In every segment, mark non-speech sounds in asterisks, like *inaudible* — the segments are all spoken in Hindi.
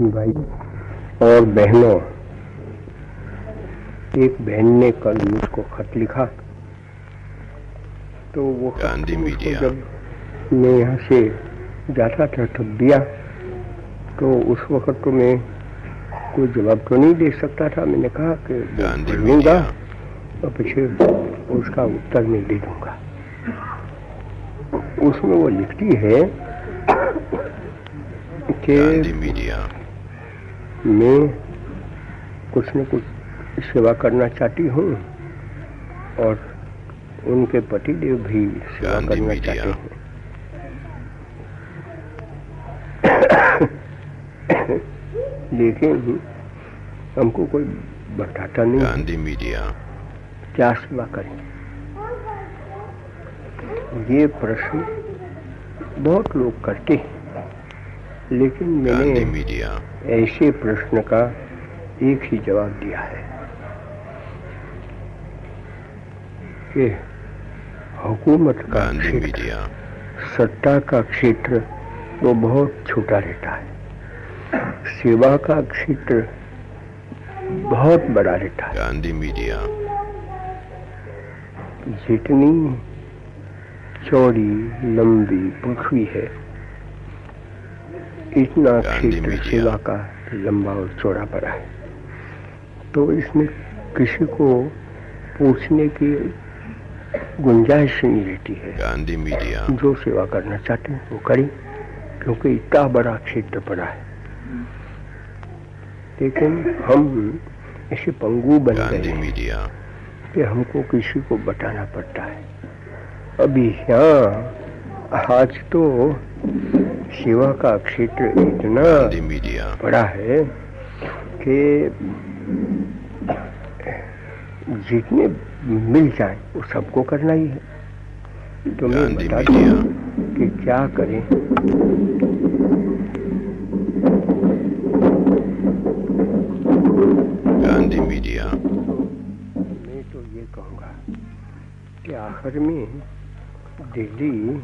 भाई। और बहनों एक बहन ने कल मुझको खत लिखा। तो वो गांधी मीडिया। जब मैं यहाँ से जाता था तब दिया तो उस वक्त तो मैं कोई जवाब तो नहीं दे सकता था। मैंने कहा कि गांधी मीडिया। और फिर उसका उत्तर मैं दे दूँगा। उसमें वो लिखती है कि मैं कुछ न कुछ सेवा करना चाहती हूँ और उनके पतिदेव भी सेवा करना चाहते हैं। *coughs* लेकिन हमको कोई बताता नहीं गांधी मीडिया। क्या सेवा करें? ये प्रश्न बहुत लोग करते हैं। लेकिन मैंने मीडिया। ऐसे प्रश्न का एक ही जवाब दिया है कि हुकूमत का क्षेत्र मीडिया। सत्ता का क्षेत्र वो बहुत छोटा रहता है। सेवा का क्षेत्र बहुत बड़ा रहता है। गांधी मीडिया। जितनी चौड़ी लंबी पृथ्वी है इतना क्षेत्र सेवा का लंबा और चौड़ा पड़ा है। तो इसमें किसी को पूछने की गुंजाइश नहीं रहती है। गांधी मीडिया। जो सेवा करना चाहते हैं वो करें क्योंकि इतना बड़ा क्षेत्र पड़ा है। लेकिन हम ऐसे पंगु बन गए हैं मीडिया। कि हमको किसी को बताना पड़ता है। अभी यहाँ आज तो सेवा का क्षेत्र इतना बड़ा है कि जितने मिल जाए वो सबको करना ही है। तो मैं बता दूँ कि क्या करें। गांधी मीडिया मैं तो ये कहूँगा कि आखिर में दिल्ली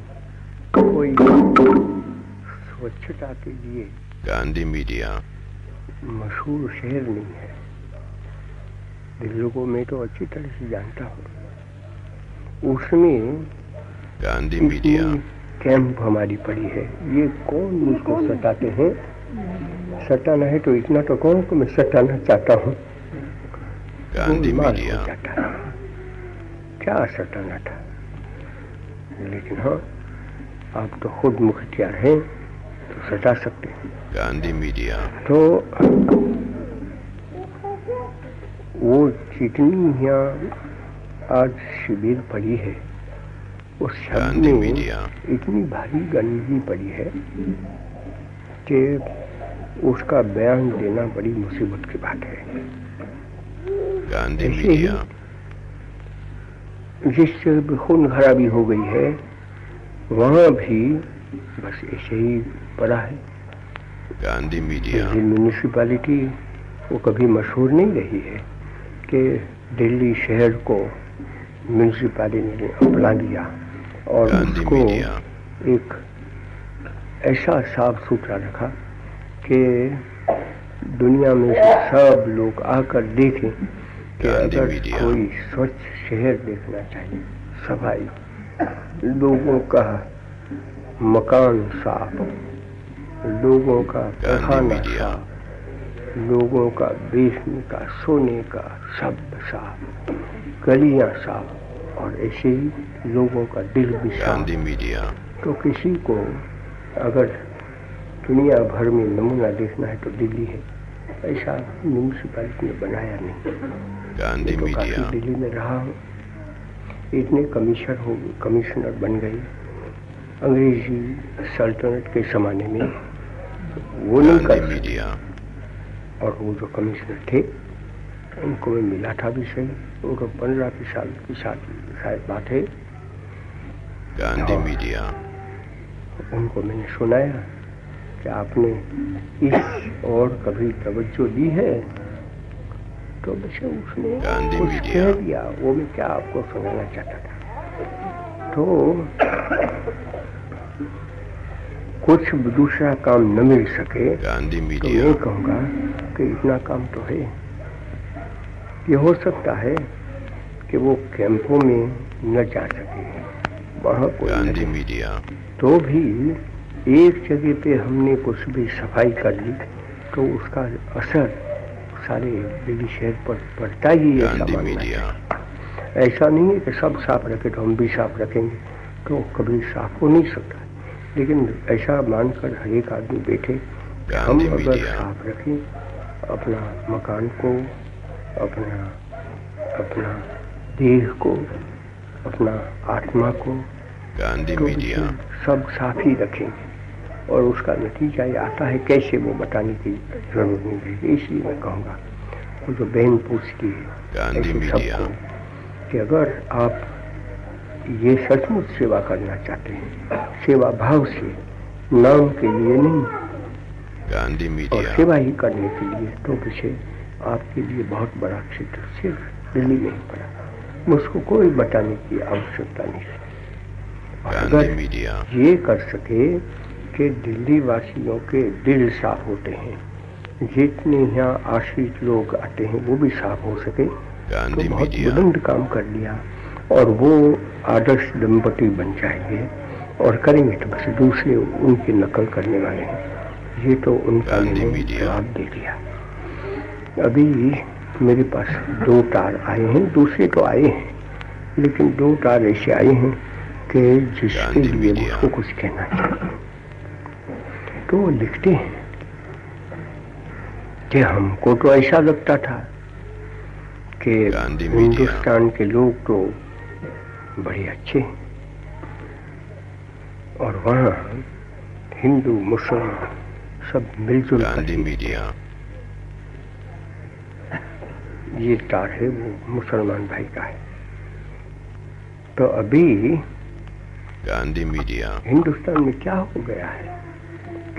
कोई स्वच्छता के लिए गांधी मीडिया। मशहूर शहर नहीं है। दिल्ली को मैं तो अच्छी तरह से जानता हूँ। उसमें गांधी मीडिया। कैंप हमारी पड़ी है। ये कौन मुझको सताते हैं? सताना है तो इतना तो कौन को मैं सताना चाहता हूँ? गांधी मीडिया। क्या सताना था? लेकिन हाँ आप तो खुद मुख्तियार हैं तो सजा सकते हैं। गांधी मीडिया। तो वो जितनी यहाँ आज शिविर पड़ी है उस गांधी में मीडिया। इतनी भारी गंदगी पड़ी है कि उसका बयान देना बड़ी मुसीबत की बात है। गांधी मीडिया। जिससे भी खून खराबी हो गई है वहाँ भी बस ऐसे ही पड़ा है। गांधी मीडिया। म्यूनिसिपैलिटी वो कभी मशहूर नहीं रही है कि दिल्ली शहर को म्यूनिसिपैलिटी ने अपना लिया और उसको एक ऐसा साफ़ सुथरा रखा कि दुनिया में से सब लोग आकर देखें कि अगर। कोई स्वच्छ शहर देखना चाहिए सफ़ाई लोगों का मकान साफ़ लोगों का खाना साफ़ लोगों का बेचने का सोने का सब साफ़ गलियाँ साफ़ और ऐसे ही लोगों का दिल भी साफ़। मीडिया। तो किसी को अगर दुनिया भर में नमूना देखना है तो दिल्ली है। ऐसा म्यूनिसिपैलिटी ने बनाया नहीं। गांधी तो मीडिया। दिल्ली में रहा हूँ। इतने कमिश्नर हो कमिश्नर बन गए। अंग्रेज़ी सल्तनत के जमाने में वो नहीं कर और वो जो कमिश्नर थे उनको मैं मिला था भी सही उनको पंद्रह की साल की साथ शायद बात है। गांधी मीडिया। उनको मैंने सुनाया कि आपने इस और कभी तवज्जो दी है? तो वैसे उसने कुछ कह दिया। वो मैं क्या आपको सुनाना चाहता था? तो कुछ दूसरा काम न मिल सके गांधी तो मैं कहूँगा कि इतना काम तो है। ये हो सकता है कि वो कैंपों में न जा सके। वहाँ कोई गांधी मीडिया। तो भी एक जगह पे हमने कुछ भी सफ़ाई कर ली तो उसका असर सारे दिल्ली शहर पर पड़ता ही है ऐसा मानना मीडिया। ऐसा नहीं है कि सब साफ़ रखे तो हम भी साफ़ रखेंगे तो कभी साफ़ हो नहीं सकता। लेकिन ऐसा मानकर हर एक आदमी बैठे हम अगर साफ़ रखें अपना मकान को अपना अपना देह को अपना आत्मा को गांधी तो मीडिया। सब साफ़ ही रखेंगे। और उसका नतीजा ये आता है कैसे वो बताने की ज़रूरत नहीं है। इसलिए मैं कहूँगा वो जो बहन पूछती है कि अगर आप ये सचमुच सेवा करना चाहते हैं सेवा भाव से नाम के लिए नहीं गांधी मीडिया। और सेवा ही करने के लिए तो पीछे आपके लिए बहुत बड़ा क्षेत्र सिर्फ़ दिल्ली में ही पड़ा। मुझको कोई बताने की आवश्यकता नहीं। है अगर ये कर सके कि दिल्ली वासियों के दिल साफ़ होते हैं। जितने यहाँ आश्रित लोग आते हैं वो भी साफ़ हो सके। तो बहुत बुलंद काम कर लिया और वो आदर्श दंपति बन जाएँगे और करेंगे तो बस दूसरे उनकी नकल करने वाले हैं। ये तो उनका मैंने जवाब दे दिया। अभी मेरे पास दो तार आए हैं दूसरे तो आए हैं लेकिन दो तार ऐसे आए हैं कि जिसके लिए। मुझको कुछ कहना चाहिए। तो वो लिखते हैं कि हमको तो ऐसा लगता था कि हिंदुस्तान के लोग तो बड़े अच्छे हैं। और वहाँ हिंदू मुसलमान सब मिलजुल गांधी मीडिया। ये तार है वो मुसलमान भाई का है। तो अभी गांधी मीडिया। हिंदुस्तान में क्या हो गया है?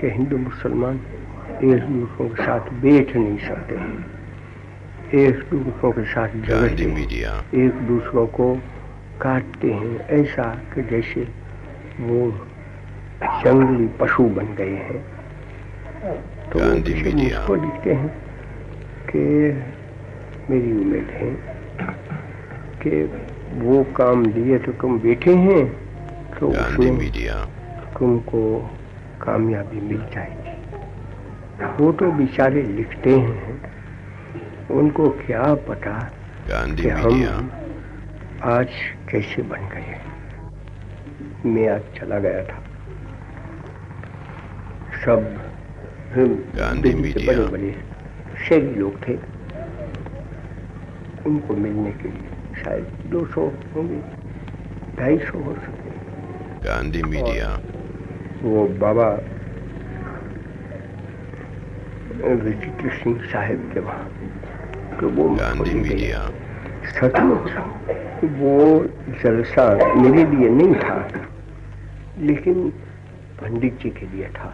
कि हिंदू मुसलमान एक दूसरों के साथ बैठ नहीं सकते। हैं एक दूसरों के साथ झगड़ते हैं एक दूसरों को काटते हैं। ऐसा कि जैसे वो जंगली पशु बन गए हैं। तो। मुझको लिखते हैं कि मेरी उम्मीद है कि वो काम लिए तो तुम बैठे हैं तो उसमें तुमको कामयाबी मिल जाएगी। वो तो बेचारे लिखते हैं। उनको क्या पता गांधी कि हम आज कैसे बन गए। मैं आज चला गया था। सब गांधी मीडिया। बड़े बड़े शहरी लोग थे। उनको मिलने के लिए शायद 200 होंगे ढाई सौ हो सकते गांधी मीडिया वो बाबा विचित्र सिंह साहब के वहाँ तो वो सचमुच वो जलसा मेरे लिए नहीं था लेकिन पंडित जी के लिए था।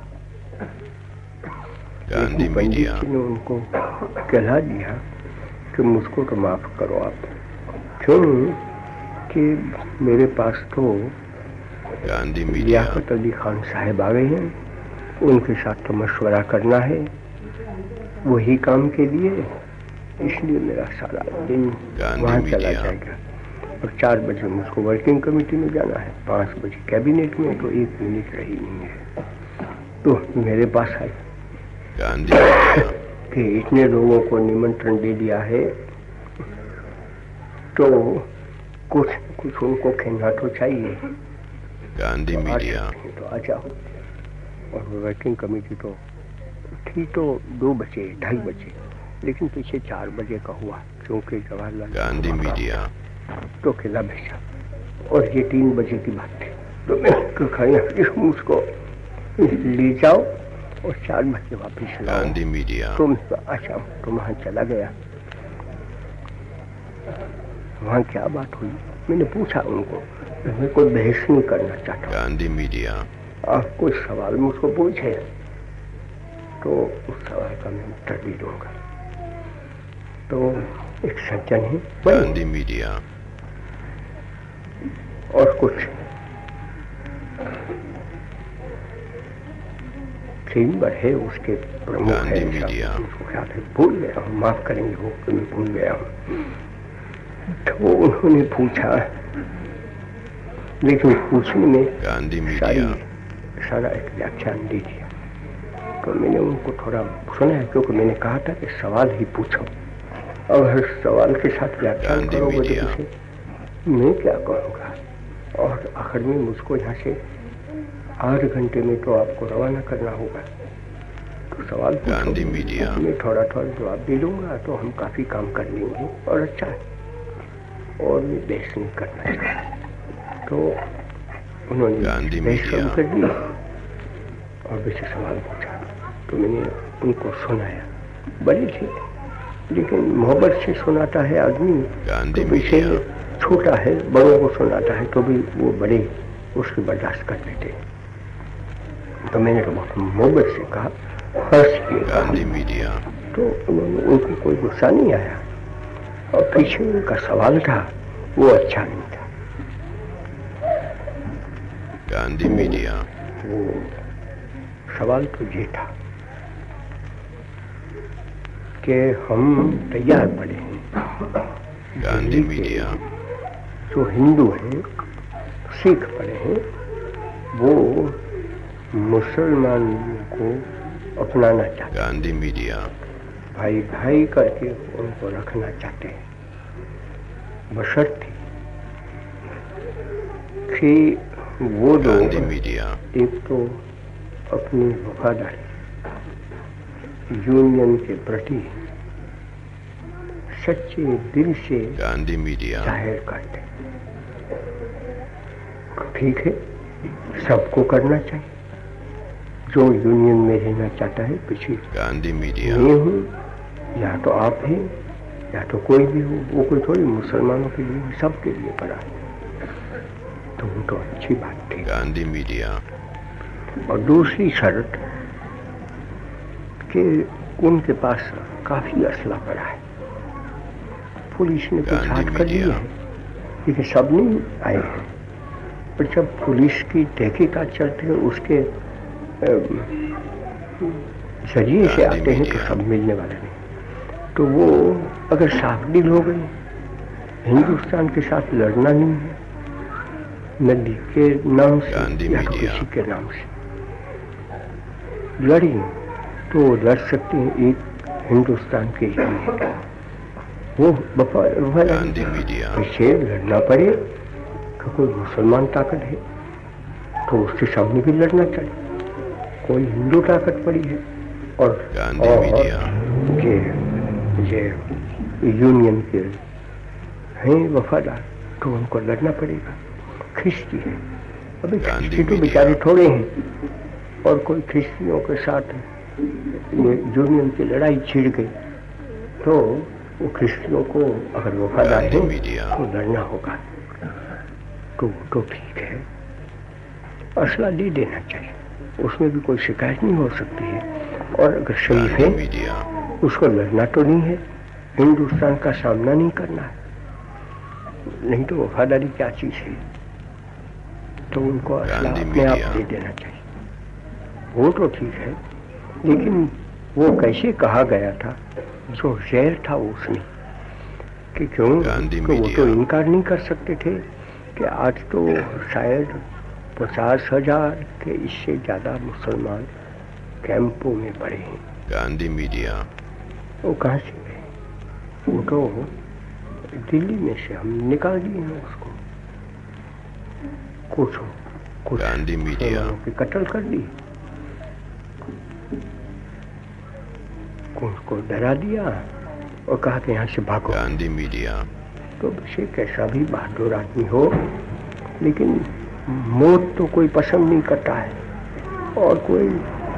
पंडित जी ने उनको कहला दिया कि मुझको तो माफ़ करो आप। क्यों? कि मेरे पास तो गांधी मीडिया। लियाकत अली खान साहब आ गए हैं। उनके साथ तो मशवरा करना है। वही काम के लिए इसलिए मेरा सारा दिन वहाँ चला जाएगा। और चार बजे मुझको वर्किंग कमेटी में जाना है। पाँच बजे कैबिनेट में तो एक मिनट रही नहीं है। तो मेरे पास आई गांधी मीडिया। कि इतने लोगों को निमंत्रण दे दिया है तो कुछ कुछ उनको कहना तो चाहिए। गांधी तो मीडिया। तो आ जाओ। और वर्किंग कमेटी तो थी तो दो बजे ढाई बजे लेकिन पीछे चार बजे का हुआ क्योंकि जवाहरलाल गांधी मीडिया। तो खिला भेजा और ये तीन बजे की बात थी। तो मैं उसको खाया उसको ले जाओ और चार बजे वापिस गांधी मीडिया। तो मैं अच्छा तो वहाँ चला गया। वहाँ क्या बात हुई? मैंने पूछा उनको मैं कोई बहस नहीं करना चाहता। गांधी मीडिया। आप कोई सवाल मुझको पूछे तो उस सवाल का मैं उत्तर भी दूँगा। तो एक सज्जन है गांधी मीडिया। और कुछ? चेम्बर है उसके प्रमुख है गांधी मीडिया। मुझको ख्याल है। भूल गया हूँ माफ़ करेंगे वो मैं भूल गया हूँ। तो उन्होंने पूछा लेकिन पूछने में गांधी मीडिया। सारा एक व्याख्यान दे दिया तो मैंने उनको थोड़ा सुना है क्योंकि मैंने कहा था कि सवाल ही पूछो। और हर सवाल के साथ व्याख्यान करोगे तो उसे मैं क्या कहूँगा और आखिर में मुझको यहाँ से आठ घंटे में तो आपको रवाना करना होगा। तो सवाल गांधी मीडिया। मैं थोड़ा थोड़ा जवाब दे दूँगा तो हम काफ़ी काम कर लेंगे। और अच्छा है। और मैं बहस नहीं करना चाहता। तो उन्होंने मीडिया। कर दी और वैसे सवाल पूछा। तो मैंने उनको सुनाया। बड़े थे लेकिन मोहब्बत से सुनाता है आदमी। गांधी तो छोटा है बड़ों को सुनाता है तो भी वो बड़े उसकी बर्दाश्त कर लेते। हैं तो मैंने तो बहुत मोहब्बत से कहा हर्ष के गांधी मीडिया। तो उन्होंने उनको कोई गुस्सा नहीं आया। और पीछे उनका सवाल था वो अच्छा नहीं था। गांधी मीडिया। वो सवाल तो ये था कि हम तैयार पड़े हैं। गांधी मीडिया। जो हिंदू हैं सिख पड़े हैं वो मुसलमान को अपनाना चाहते गांधी मीडिया। भाई भाई करके उनको रखना चाहते हैं। बशर्ते कि वो गांधी लोग मीडिया। एक तो अपनी वफादारी यूनियन के प्रति सच्चे दिल से गांधी मीडिया। ज़ाहिर करते ठीक है सबको करना चाहिए। जो यूनियन में रहना चाहता है पीछे गांधी मीडिया। मैं हूँ या तो आप हैं या तो कोई भी हो वो कोई थोड़ी मुसलमानों के लिए सबके लिए पड़ा है। तो वो तो अच्छी बात थी। गांधी मीडिया। और दूसरी शर्त कि उनके पास काफ़ी असला पड़ा है। पुलिस ने गांधी हाथ कर मीडिया। है। लेकिन सब नहीं आए हैं। पर जब पुलिस की तहकीकात चलते है उसके ज़रिए से आते हैं तो सब मिलने वाले नहीं। तो वो अगर साफ़ डील हो गई हिंदुस्तान के साथ लड़ना नहीं है नदी के नाम से या तो किसी के नाम से। लड़ी तो लड़ सकते हैं एक हिंदुस्तान के लिए। वो इसे लड़ना पड़े कि कोई मुसलमान ताकत है तो उसके सामने भी लड़ना चाहिए। कोई हिंदू ताकत पड़ी है और और ये ये यूनियन के हैं वफादार तो उनको लड़ना पड़ेगा। ख्रिस्ती है। अभी ख्रिस्ती तो बेचारे थोड़े हैं और कोई ख्रिस्तियों के साथ ये यूनियन की लड़ाई छिड़ गई। तो वो ख्रिस्तियों को अगर वफादार है। तो लड़ना होगा। तो तो ठीक है। असला दे देना चाहिए। उसमें भी कोई शिकायत नहीं हो सकती है। और अगर शरीफ है। उसको लड़ना तो नहीं है। हिंदुस्तान का सामना नहीं करना है। नहीं तो वफादारी क्या चीज़ है? तो उनको अपने आप दे देना चाहिए। वो तो ठीक है लेकिन वो कैसे कहा गया था? जो जहर था उसने कि क्यों? कि वो तो इनकार नहीं कर सकते थे कि आज तो शायद पचास हज़ार के इससे ज़्यादा मुसलमान कैंपों में पड़े हैं। गांधी मीडिया। वो कहाँ से गए वो तो दिल्ली में से हम निकाल दिए हैं उसको। कुछ कुछ गांधी मीडिया मुसलमानों की कत्ल कर दी। कुछ को डरा दिया और कहा कि यहाँ से भागो। गांधी मीडिया तो वैसे कैसा भी बहादुर आदमी हो लेकिन मौत तो कोई पसंद नहीं करता है और कोई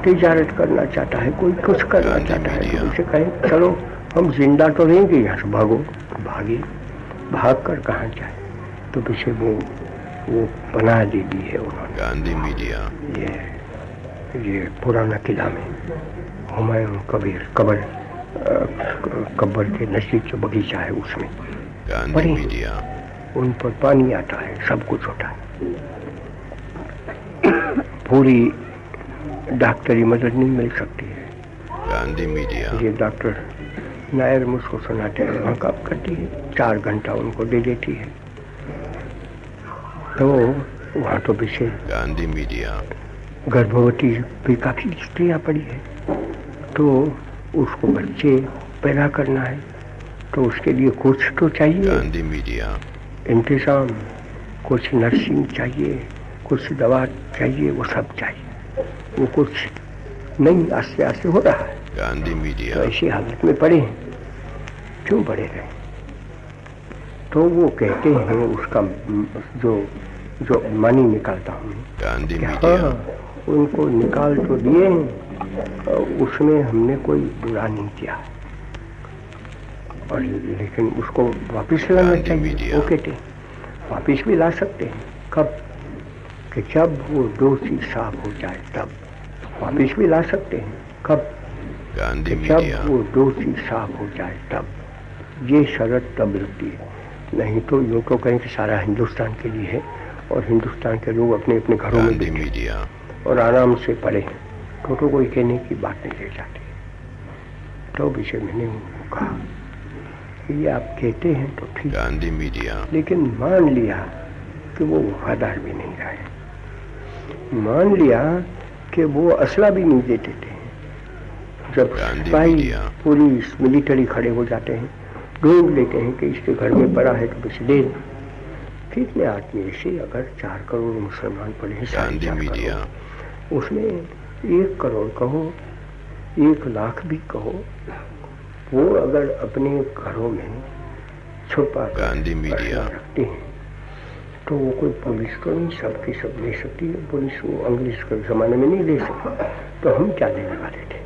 तिजारत करना चाहता है कोई कुछ करना चाहता है। तो उसे कहें चलो हम ज़िंदा तो रहेंगे यहाँ से भागो भागे भाग कर कहाँ जाए? तो पीछे वो वो पनाह दे दी है उन्होंने। गांधी मीडिया। ये ये पुराना किला में हुमायूं कबीर कबर अ, क- कब्र के नज़दीक जो बगीचा है उसमें। गांधी मीडिया। उन पर पानी आता है सब कुछ होता है। पूरी डॉक्टरी मदद नहीं मिल सकती है। Gandhi Media. ये डॉक्टर नायर मुझको सुनाते हैं वहाँ काम करती है चार घंटा उनको दे देती है। तो वहाँ तो पीछे गांधी मीडिया। गर्भवती भी काफ़ी स्त्रियाँ पड़ी है। तो उसको बच्चे पैदा करना है तो उसके लिए कुछ तो चाहिए। गांधी मीडिया। इंतज़ाम कुछ नर्सिंग चाहिए कुछ दवा चाहिए वो सब चाहिए। वो कुछ नहीं आस्ते आस्ते हो रहा है। Gandhi तो ऐसी हालत में पड़े हैं। क्यों पड़े रहे? तो वो कहते हैं उसका जो जो मनी निकालता हूँ। Media. हाँ उनको निकाल तो दिए हैं उसमें हमने कोई बुरा नहीं किया। और लेकिन उसको वापस लाना चाहिए। वो कहते हैं वापस भी ला सकते हैं। कब? कि जब वो दोषी साफ़ हो जाए तब वापस भी ला सकते हैं। कब? जब वो दो दोषी साफ़ हो जाए तब। ये शरत तब लगती है। नहीं तो यूँ तो कहें कि सारा हिंदुस्तान के लिए है और हिंदुस्तान के लोग अपने अपने घरों में Media. और आराम से पढ़े तो तो कोई कहने की बात नहीं रह जाती तो विषय मैंने उनको कहा कि ये आप कहते हैं तो ठीक Gandhi Media. लेकिन मान लिया कि वो वफादार भी नहीं रहे मान लिया कि वो असला भी नहीं देते थे जब गांधी सिपाही मीडिया। पुलिस मिलिट्री खड़े हो जाते हैं ढूंढ लेते हैं कि इसके घर में पड़ा है तो कुछ दे दो कितने आदमी ऐसे अगर चार करोड़ मुसलमान पड़े हैं साढ़े चार करोड़। उसमें एक करोड़ कहो एक लाख भी कहो वो अगर अपने घरों में छुपा गांधी मीडिया। रखते हैं तो वो कोई पुलिस तो नहीं सबकी सब ले सकती है। पुलिस वो अंग्रेज़ के जमाने में नहीं ले सकती। तो हम क्या देने वाले थे?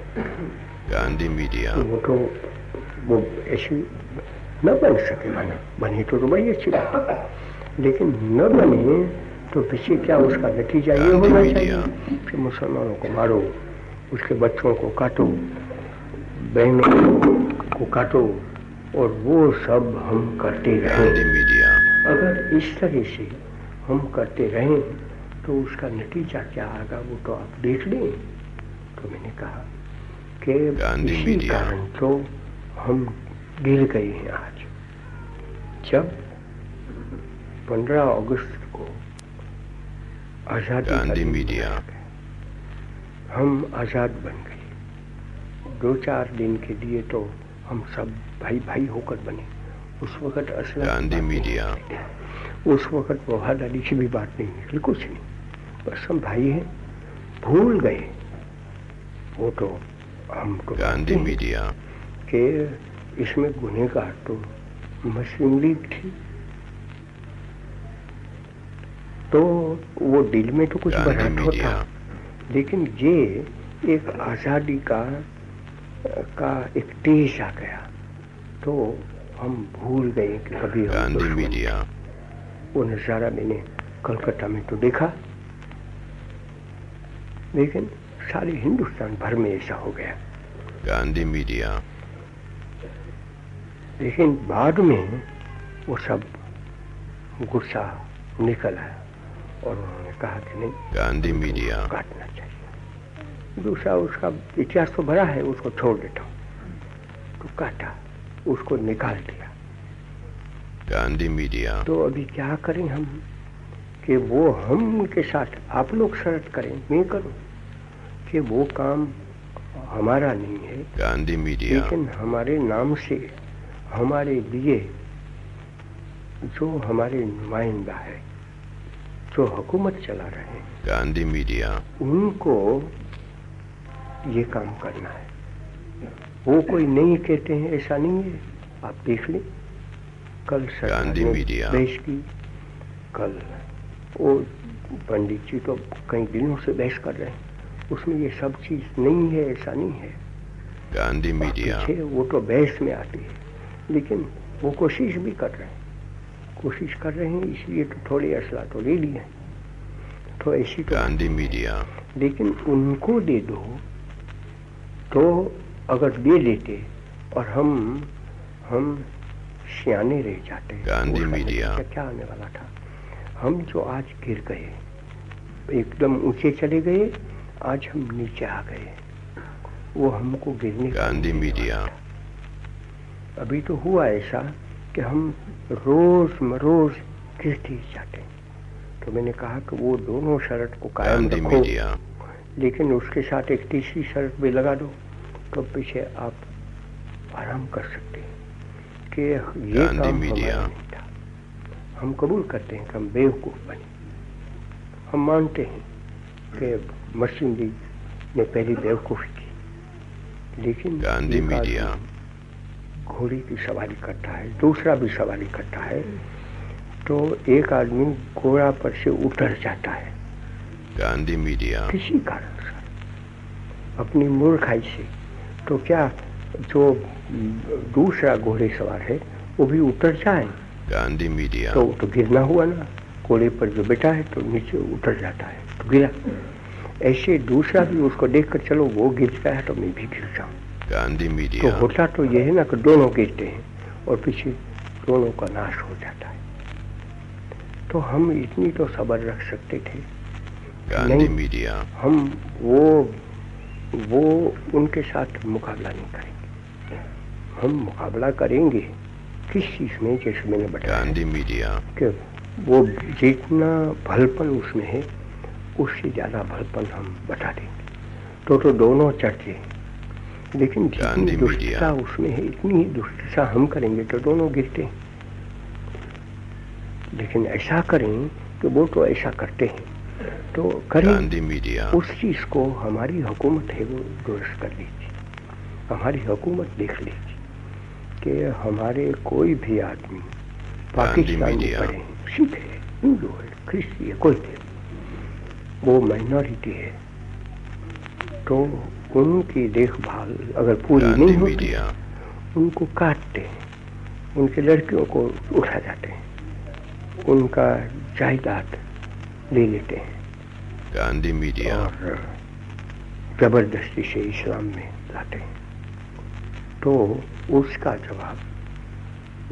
गांधी. तो वो तो वो ऐसी न बन सके बने तो, तो बड़ी अच्छी बात। है लेकिन न बने तो पीछे क्या उसका नतीजा ये होना चाहिए? कि मुसलमानों को मारो उसके बच्चों को काटो बहनों को काटो और वो सब हम करते रहें। अगर इस तरह से हम करते रहें तो उसका नतीजा क्या आएगा वो तो आप देख लें। तो मैंने कहा कि इसी कारण तो हम गिर गए हैं आज जब 15 अगस्त को आज़ादी गांधी मीडिया। हम आज़ाद बन गए दो चार दिन के लिए तो हम सब भाई भाई होकर बने उस वक्त असला गांधी मीडिया। उस वक्त वफादारी की भी बात नहीं निकली कुछ नहीं बस हम भाई हैं भूल गए वो तो हम हैं Media. कि इसमें गुनहगार तो मुस्लिम लीग थी। तो वो दिल में तो कुछ बरात होता लेकिन ये एक आज़ादी का का एक तेज आ गया। तो हम भूल गए कि कभी हम वो नज़ारा मैंने कलकत्ता में तो देखा। लेकिन सारे हिंदुस्तान भर में ऐसा हो गया। गांधी Media. लेकिन बाद में वो सब गुस्सा निकल आया और उन्होंने कहा कि नहीं Gandhi Media. काटना चाहिए। दूसरा उसका इतिहास तो भरा है उसको छोड़ देता हूँ। तो काटा उसको निकाल दिया। Gandhi Media. तो अभी क्या करें हम? कि वो हम के साथ आप लोग शर्त करें मैं करूँ? कि वो काम हमारा नहीं है। गांधी मीडिया। लेकिन हमारे नाम से हमारे लिए जो हमारे नुमाइंदा है जो हुकूमत चला रहे हैं गांधी मीडिया। उनको ये काम करना है। वो कोई नहीं कहते हैं ऐसा नहीं है। आप देख लें कल गांधी मीडिया। बहस की कल वो पंडित जी तो कई दिनों से बहस कर रहे हैं। उसमें ये सब चीज़ नहीं है ऐसा नहीं है। गांधी मीडिया। वो तो बहस में आती है। लेकिन वो कोशिश भी कर रहे हैं कोशिश कर रहे हैं इसलिए तो थोड़े असला तो ले लिए। तो ऐसी तो Gandhi Media. लेकिन उनको दे दो तो अगर दे देते और हम हम सियाने रह जाते गांधी मीडिया। क्या आने वाला था हम जो आज गिर गए एकदम ऊँचे चले गए आज हम नीचे आ गए वो हमको गिरने गांधी मीडिया अभी तो हुआ ऐसा कि हम रोज रोज गिरते ही जाते हैं। तो मैंने कहा कि वो दोनों शर्त को कायम रखो लेकिन उसके साथ एक तीसरी शर्त भी लगा दो तो पीछे आप आराम कर सकते हैं कि ये काम हमारा नहीं था। हम कबूल करते हैं कि हम बेवकूफ़ बने। हम मानते हैं कि मसीम जी ने पहली बेवकूफ़ी की लेकिन गांधी मीडिया। घोड़ी की सवारी करता है दूसरा भी सवारी करता है तो एक आदमी घोड़ा पर से उतर जाता है। गांधी मीडिया। किसी कारण से अपनी मूर्खाई से। तो क्या जो दूसरा घोड़े सवार है वो भी उतर जाए? गांधी मीडिया। तो तो गिरना हुआ ना। घोड़े पर जो बैठा है तो नीचे उतर जाता है तो गिरा। ऐसे दूसरा भी उसको देखकर चलो वो गिर गया है तो मैं भी गिर जाऊँ। गांधी मीडिया। तो होता तो ये है ना कि दोनों गिरते हैं और पीछे दोनों का नाश हो जाता है। तो हम इतनी तो सब्र रख सकते थे। गांधी मीडिया। हम वो वो उनके साथ मुकाबला नहीं करेंगे। हम मुकाबला करेंगे किस चीज़ में जैसे मैंने बताया। गांधी मीडिया। कि वो जितना भलपन उसमें है उससे ज़्यादा भलपन हम बता देंगे। तो तो दोनों चर्चे। लेकिन जितनी दुष्टता उसमें है इतनी ही दुष्टता हम करेंगे तो दोनों गिरते हैं। लेकिन ऐसा करें कि वो तो ऐसा करते हैं। तो करें मीडिया। उस चीज़ को हमारी हुकूमत है वो दुरुस्त कर लीजिए। हमारी हुकूमत देख लीजिए कि हमारे कोई भी आदमी पाकिस्तान में पड़े हैं सिख है हिंदू है ख्रिस्ती है कोई भी वो माइनॉरिटी है तो उनकी देखभाल अगर पूरी नहीं होती उनको काटते हैं। उनके लड़कियों को उठा जाते हैं। उनका जायदाद ले लेते हैं। गांधी मीडिया और ज़बरदस्ती से इस्लाम में लाते हैं। तो उसका जवाब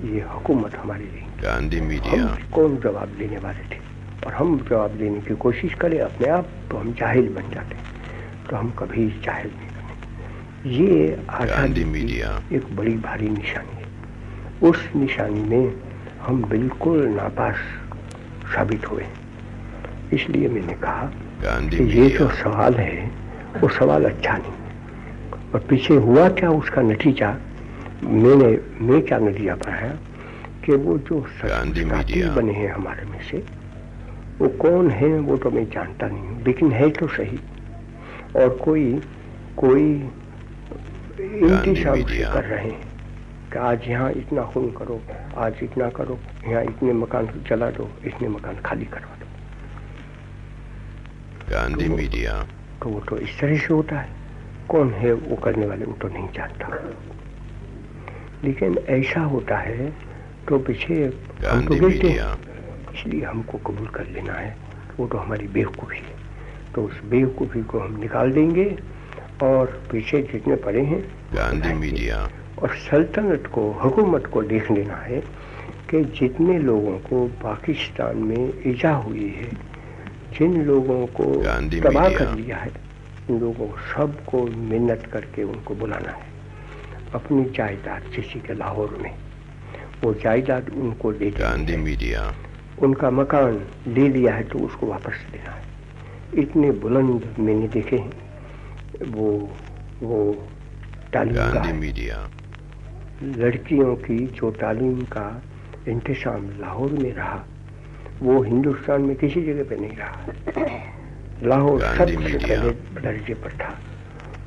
ये हुकूमत हमारी देंगी गांधी हम मीडिया कौन जवाब देने वाले थे? और हम जवाब देने की कोशिश करें अपने आप तो हम जाहिल बन जाते हैं। तो हम कभी जाहिल नहीं बने ये आज़ादी मीडिया एक बड़ी भारी निशानी है। उस निशानी में हम बिल्कुल नापास साबित हुए इसलिए मैंने कहा कि ये जो सवाल है वो सवाल अच्छा नहीं और पीछे हुआ क्या उसका नतीजा? मैंने मैं क्या नतीजा पाया कि वो जो। बने हैं हमारे में से वो कौन है वो तो मैं जानता नहीं हूँ लेकिन है तो सही। और कोई कोई इंतज़ाम से कर रहे हैं कि आज यहाँ इतना खून करो आज इतना करो यहाँ इतने मकान जला दो इतने मकान खाली करवा दो। गांधी मीडिया तो वो तो इस तरह से होता है। कौन है वो करने वाले वो तो नहीं जानता। लेकिन ऐसा होता है तो पीछे हम तो गांधी गिरते मीडिया हैं। इसलिए हमको कबूल कर लेना है वो तो हमारी बेवकूफ़ी है। तो उस बेवकूफ़ी को हम निकाल देंगे और पीछे जितने पड़े हैं गांधी मीडिया। और सल्तनत को हुकूमत को देख लेना है कि जितने लोगों को पाकिस्तान में ईजा हुई है जिन लोगों को तबाह कर दिया है उन लोगों को सबको मिन्नत करके उनको बुलाना है। अपनी जायदाद किसी के लाहौर में वो जायदाद उनको दे गांधी मीडिया। उनका मकान ले लिया है तो उसको वापस देना है। इतने बुलंद मैंने देखे हैं। वो वो तालीम का मीडिया। लड़कियों की जो तालीम का इंतज़ाम लाहौर में रहा वो हिंदुस्तान में किसी जगह पे नहीं रहा। लाहौर सबसे पहले दर्जे पर था।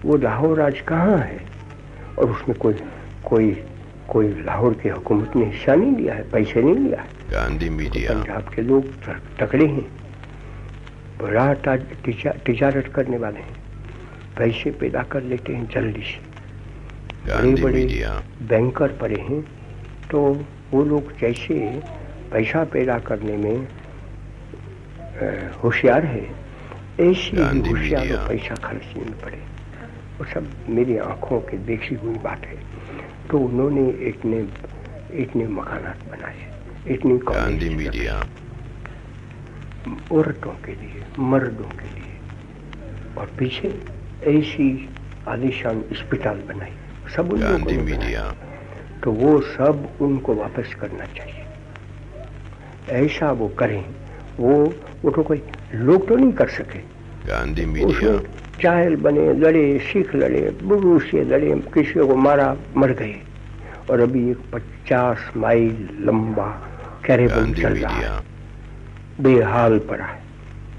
वो लाहौर आज कहाँ है? और उसमें कोई कोई कोई लाहौर की हुकूमत ने हिस्सा नहीं लिया है पैसे नहीं लिया है? गांधी मीडिया। पंजाब के लोग तकड़े हैं। बड़ा तिजा- तिजारत करने वाले हैं। पैसे पैदा कर लेते हैं जल्दी से। गांधी बड़े बैंकर पड़े हैं तो वो लोग जैसे पैसा पैदा करने में होशियार है ऐसे ही होशियार। पैसा खर्चने में पड़े। वो सब मेरी आँखों के देखी हुई बात है। तो उन्होंने इतने इतने मकानात बनाए इतनी मीडिया। औरतों के लिए मर्दों के लिए। और पीछे ऐसी आलिशान अस्पताल बनाई। सब उन लोगों गांधी मीडिया। तो वो सब उनको वापस करना चाहिए। ऐसा वो करें वो वो तो कोई लोग तो नहीं कर सके। गांधी मीडिया। चाहल बने लड़े सिख लड़े बुरू से लड़े किसी को मारा मर गए। और अभी एक पचास माइल लंबा कैरेबन चल रहा है। बेहाल पड़ा है।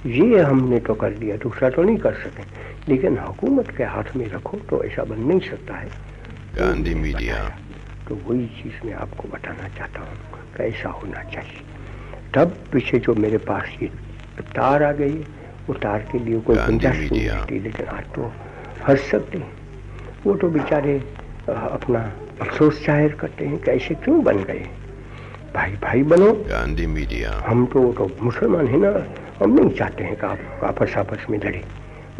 ये हमने तो कर दिया दूसरा तो नहीं कर सके। लेकिन हुकूमत के हाथ में रखो तो ऐसा बन नहीं सकता है। गांधी मीडिया। तो वही चीज़ मैं आपको बताना चाहता हूँ कि ऐसा होना चाहिए। तब पीछे जो मेरे पास ये तार आ गई वो तार के लिए कोई गुंजाइश नहीं। लेकिन आज तो हंस सकते हैं। वो तो बेचारे अपना अफसोस ज़ाहिर करते हैं कि ऐसे क्यों बन गए? भाई भाई बनो। गांधी मीडिया। हम तो वो तो मुसलमान है ना। हम नहीं चाहते हैं कि आप आपस आपस में लड़े।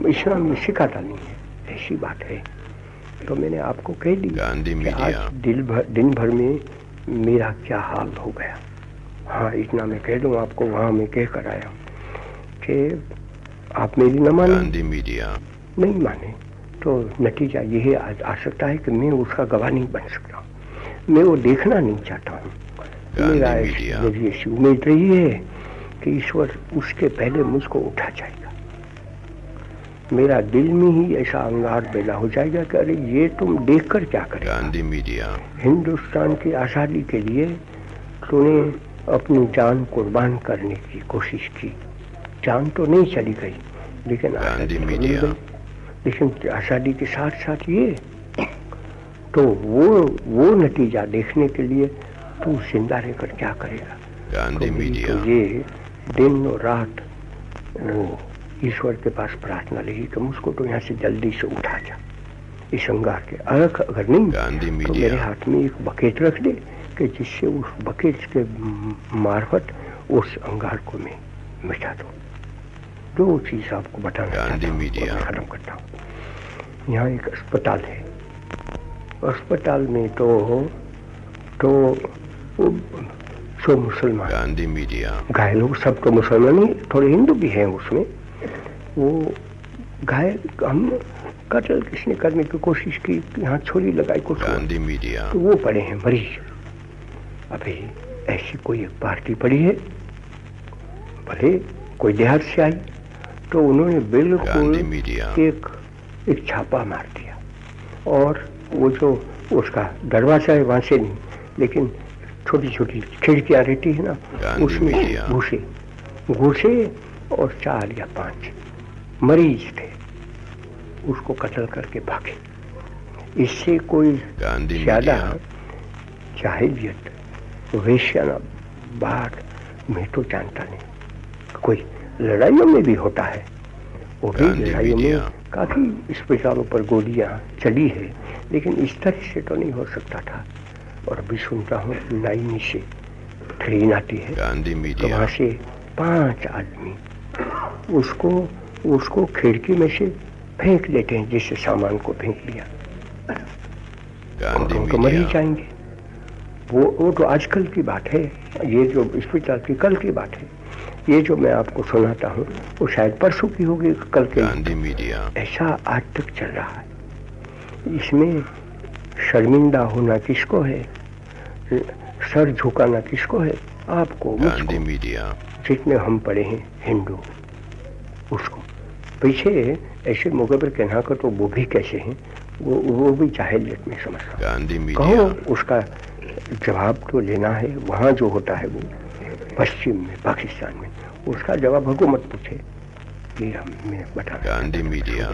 इस्लाम ये सिखाता नहीं है। ऐसी बात है। तो मैंने आपको कह दी गांधी मीडिया। दिल भर दिन भर में मेरा क्या हाल हो गया। हाँ इतना मैं कह दूँ आपको वहाँ मैं कह कर आया कि आप मेरी न माने। गांधी मीडिया। नहीं माने। तो नतीजा यही आ, सकता है कि मैं उसका गवाह नहीं बन सकता मैं वो देखना नहीं चाहता हूँ। मेरा ऐसी उम्मीद रही है कि ईश्वर उसके पहले मुझको उठा जाएगा। मेरा दिल में ही ऐसा अंगार पैदा हो जाएगा कि अरे ये तुम देखकर क्या करेगा? गांधी मीडिया। हिंदुस्तान की आज़ादी के लिए तूने अपनी जान कुर्बान करने की कोशिश की। जान तो नहीं चली गई लेकिन आज़ादी तो मीडिया। लेकिन आज़ादी के साथ साथ ये तो वो वो नतीजा देखने के लिए तू ज़िंदा रहकर क्या करेगा? गांधी तो मीडिया। तो ये दिन और रात ईश्वर के पास प्रार्थना रही कि मुझको तो यहाँ से जल्दी से उठा जा। इस अंगार के अगर अगर नहीं गांधी तो मेरे हाथ में एक बकेट रख दे कि जिससे उस बकेट के मार्फत उस अंगार को मैं मिटा दूँ। दो चीज़ आपको बताना गांधी मीडिया। खत्म करता हूँ। यहाँ एक अस्पताल है। अस्पताल में तो तो सो मुसलमान। गांधी मीडिया। घायलों सब तो मुसलमान ही थोड़े हिंदू भी हैं उसमें। वो घायल हम कत्ल किसने करने की कोशिश की यहाँ छोरी लगाई कुछ। गांधी मीडिया। तो वो पड़े हैं मरीज़। अभी ऐसी कोई एक पार्टी पड़ी है भले कोई देहात से आई तो उन्होंने बिल्कुल एक एक छापा मार दिया। और वो जो उसका दरवाज़ा है वहाँ से नहीं लेकिन छोटी छोटी खिड़कियाँ रहती है ना उसमें घुसे घुसे और चार या पाँच मरीज़ थे। उसको कत्ल करके भागे। इससे कोई ज़्यादा जाहिलियत वेश्याना बात मैं तो जानता नहीं। कोई लड़ाइयों में भी होता है। वो भी लड़ाइयों में। काफ़ी अस्पतालों पर गोलियाँ चली है लेकिन इस तरह से तो नहीं हो सकता था। और अभी सुनता हूँ नाइनी से ट्रेन आती है। गांधी तो मीडिया वहाँ से पाँच आदमी उसको उसको खिड़की में से फेंक देते हैं जिससे सामान को फेंक दिया गांधी तो मर ही जाएँगे। वो वो तो आजकल की बात है ये जो अस्पताल की कल की बात है ये जो मैं आपको सुनाता हूँ वो शायद परसों की होगी कल के गांधी मीडिया। ऐसा आज तक चल रहा है। इसमें शर्मिंदा होना किसको है? सर झुकाना किसको है? आपको गांधी मीडिया। जितने हम पढ़े हैं हिंदू उसको। पीछे ऐसे मुगबर कहना कर तो वो भी कैसे हैं? वो वो भी जाहिलियत में समझता गांधी कहो मीडिया उसका जवाब तो लेना है वहाँ जो होता है वो पश्चिम में पाकिस्तान में। उसका जवाब हुकूमत पूछे। ये हम मैं बता गांधी मीडिया।